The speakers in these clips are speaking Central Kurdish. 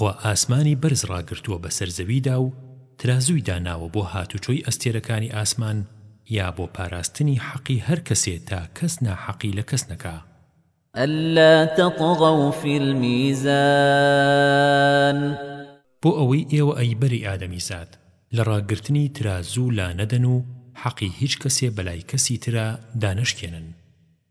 خوا ئاسمانی بەرز ڕاگرتووە بەسەر زەویدا و ترازووی داناوە بۆ هاتوچۆی ئەستێرەکانی ئاسمان یا بۆ پاراستنی حەقی هەر کەسێ تا کەس ناحەقی لە کەس نەکا. اللە تطغوا فی المیزان. بۆ ئەوەی ئێوە ئەی بەرەی ئادەمیزاد لە ڕاگرتنی ترازوو لانەدەن و حەقی هیچ کەسێ بەلای کەسی ترا دانەشکێنن.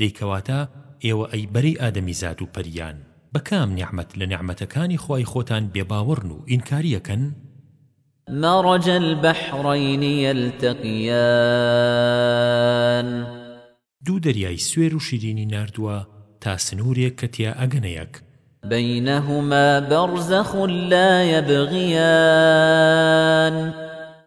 دەی کەواتە ئێوە ئەی بەرەی ئادەمیزاد و پەریان بە کام نیعمەت لە نیعمەتەکانی خوای خۆتان بێ باوەڕن و ئینکاریەکەن؟ مەرەجە البحرین یەلتەقیان. دوو دەریای سوێر و شیرینی ناردووە تا سنوورێک کە تیا ئەگەنە یەک. بەینەهوما بەرزەخ لا یەبغیان.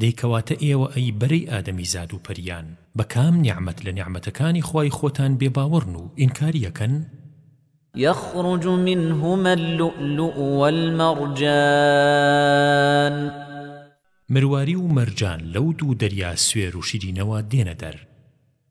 دەی کەواتە ئێوە ئەی بەرەی ئادەمیزاد و پەریان بە کام نیعمەت لە نیعمەتەکانی خوای خۆتان بێ باوەڕن و ئینکاری ئەکەن؟ یخرج منهما اللؤلؤ والمرجان مرواری و مەرجان لەو دوو دەریا سوێر و شیرینەوە دێنە دەر.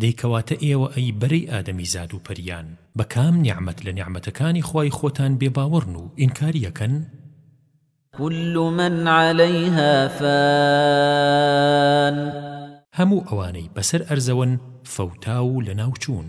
دەی کەواتە ئێوە ئەی بەرەی ئادەمیزاد و پەریان بە کام نیعمەت لە نیعمەتەکانی خوای خۆتان بێ باوەڕن و ئینکاری ئەکەن؟ کل من علیها فان هەموو ئەوانەی بەسەر ئەرزەوەن فەوتا و لەناوچوون.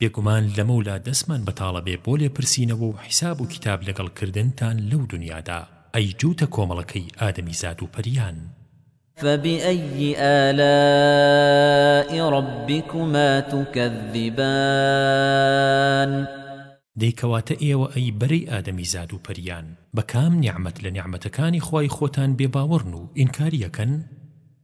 بێگومان لەمەولا دەستمان بەتاڵە بێ بۆ لێپرسینەوە و حیساب و کیتاب لەگەڵ کردنتان لەو دونیادا، ئەی جووتە کۆمەڵەکەی ئادەمیزاد و پەریان. فبأي آلاء ربكما تكذبان دەی کەواتە ئێوە ئەی بەرەی ئادەمیزاد و پەریان بە کام نیعمەت لە نیعمەتەکانی خوای خۆتان بێ باوەڕن و ئینکاریەکەن؟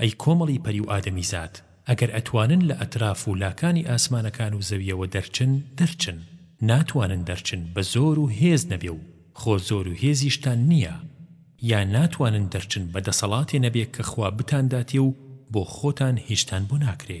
ئەی کۆمەڵی پەری و ئادەمیزاد، ئەگەر ئەتوانن لە ئەتراف و لاکانی ئاسمانەکان و زەوییەوە دەرچن، دەرچن، ناتوانن دەرچن بە زۆر و هێز نەبێ و خۆ زۆر و هێزیشتان نییە، یا ناتوانن دەرچن بە دەسەڵاتێ نەبێ کە خوا بتانداتێ و بۆ خۆتان هیچتان بۆ ناکرێ.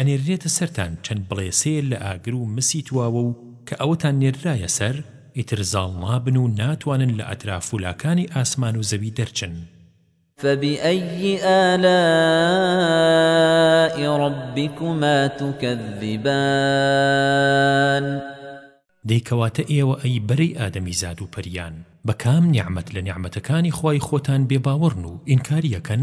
ئەنێررێتە سەرتان چەند بڵێسەیە لە ئاگر و مسی تواوە و کە ئەوەتان نێررایە سەر ئیتر زاڵ نابن و ناتوانن لە ئەتراف و لاکانی ئاسمان و زەوی دەرچن. فبأي آلاء ربكما تكذبان دەی کەواتە ئێوە ئەی بەرەی ئادەمیزاد و پەریان بە کام نیعمەت لە نیعمەتەکانی خوای خۆتان بێ باوەڕن و ئینکاریەکەن؟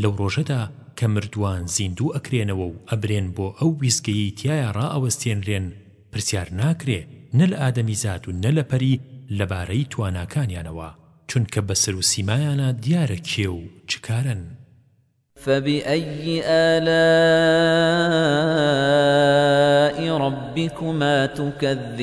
لەو ڕۆژەدا کە مردووان زیندوو ئەکرێنەوە و ئەبرێن بۆ ئەو وێستگەیەی تیایا ڕائەوەستێنرێن، پرسیار ناکرێ نە لە ئادەمیزاد و نە لە پەری لەبارەی تواناکانیانەوە، چونکە بە سەر و سیمایانا دیارە کێ و چ کارەن. فبأي آلاء ربكما تكذبان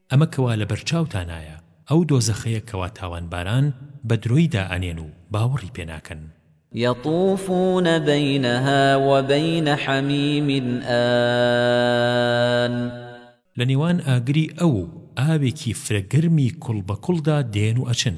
ئەمە کەوا لەبەرچاوتانایە، ئەو دۆزەخەیە کەوا تاوانباران بەدرۆی دائەنێن و باوەڕی پێ ناکەن. یطوفون بینها وبین حمیم آن. لە نێوان ئاگری ئەو و ئاوێکی فرە گەرمی کوڵ بە کوڵدا دێن و ئەچن.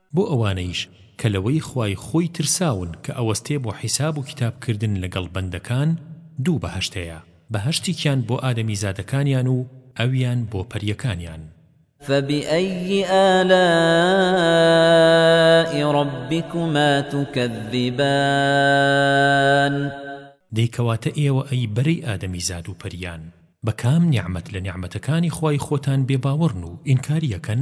بۆ ئەوانەیش کە لەوەی خوای خۆی ترساون کە ئەوەستێ بۆ حیساب و کیتاب کردن لەگەڵ بەندەکان دوو بەهەشت هەیە، بەهەشتیکیان بۆ ئادەمیزادەکانیان و ئەویان بۆ پەریەکانیان. فبأي آلاء ربكما تكذبان. دەی کەواتە ئێوە ئەی بەرەی ئادەمیزاد و پەریان بە کام نیعمەت لە نیعمەتەکانی خوای خۆتان بێ باوەڕن و ئینکاریەکەن؟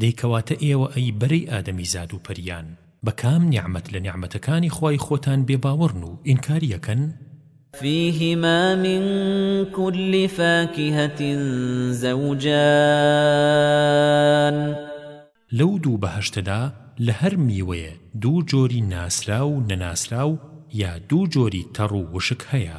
دەی کەواتە ئێوە ئەی بەرەی ئادەمیزاد و پەریان بە کام نیعمەت لە نیعمەتەکانی خوای خۆتان بێ باوەڕن و ئینکاریەکەن؟ فیهما من کل فاکهە زەوجان لەو دوو بەهەشتەدا لە هەر میوەیە دوو جۆری ناسراو و نەناسراو یا دوو جۆری تەڕ و وشک هەیە.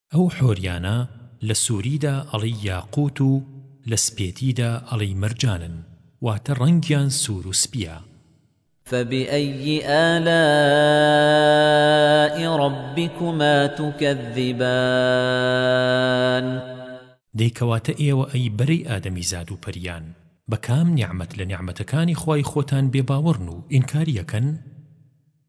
ئەو حۆریانە لە سووریدا ئەڵێی یاقووت و لە سپێتیدا ئەڵێی مەرجانن، واتە ڕەنگیان سوور و سپییە. فبأي آلاء ربكما تكذبان دەی کەواتە ئێوە ئەی بەرەی ئادەمیزاد و پەریان بە کام نیعمەت لە نیعمەتەکانی خوای خۆتان بێ باوەڕن و ئینکاریەکەن؟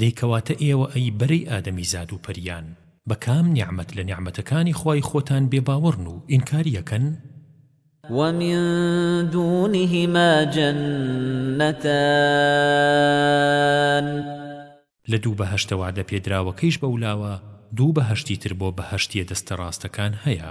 دەی کەواتە ئێوە ئەی بەرەی ئادەمیزاد و پەریان بە کام نیعمەت لە نیعمەتەکانی خوای خۆتان بێ باوەڕن و ئینکاری ئەکەن؟ ومن دونهما جنتان لە دوو بەهەشتە وەعدە پێدراوەکەیش بەولاوە دوو بەهەشتی تر بۆ بەهەشتیە دەستە ڕاستەکان هەیە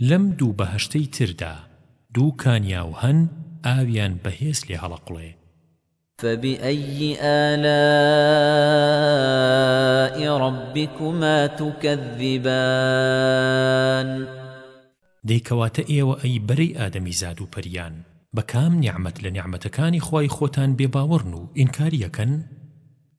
لەم دوو بەهەشتەی تردا دوو کانیاو هەن ئاویان بەهێز لێ هەڵەقوڵێ. فبأي آلاء ربكما تكذبان. دەی کەواتە ئێوە ئەی بەرەی ئادەمیزاد و پەریان بە کام نیعمەت لە نیعمەتەکانی خوای خۆتان بێ باوەڕن و ئینکاریەکەن؟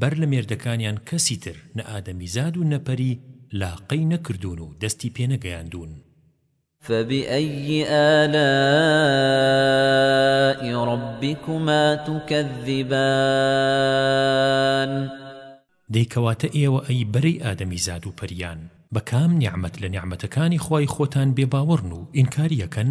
بەر لە مێردەکانیان کەسی تر نە ئادەمیزاد و نە پەری لاقەی نەکردوون و دەستی پێ نەگەیاندوون. فبأي آلاء ربكما تكذبان دەی کەواتە ئێوە ئەی بەرەی ئادەمیزاد و پەریان بە کام نیعمەت لە نیعمەتەکانی خوای خۆتان بێ باوەڕن و ئینکاریەکەن؟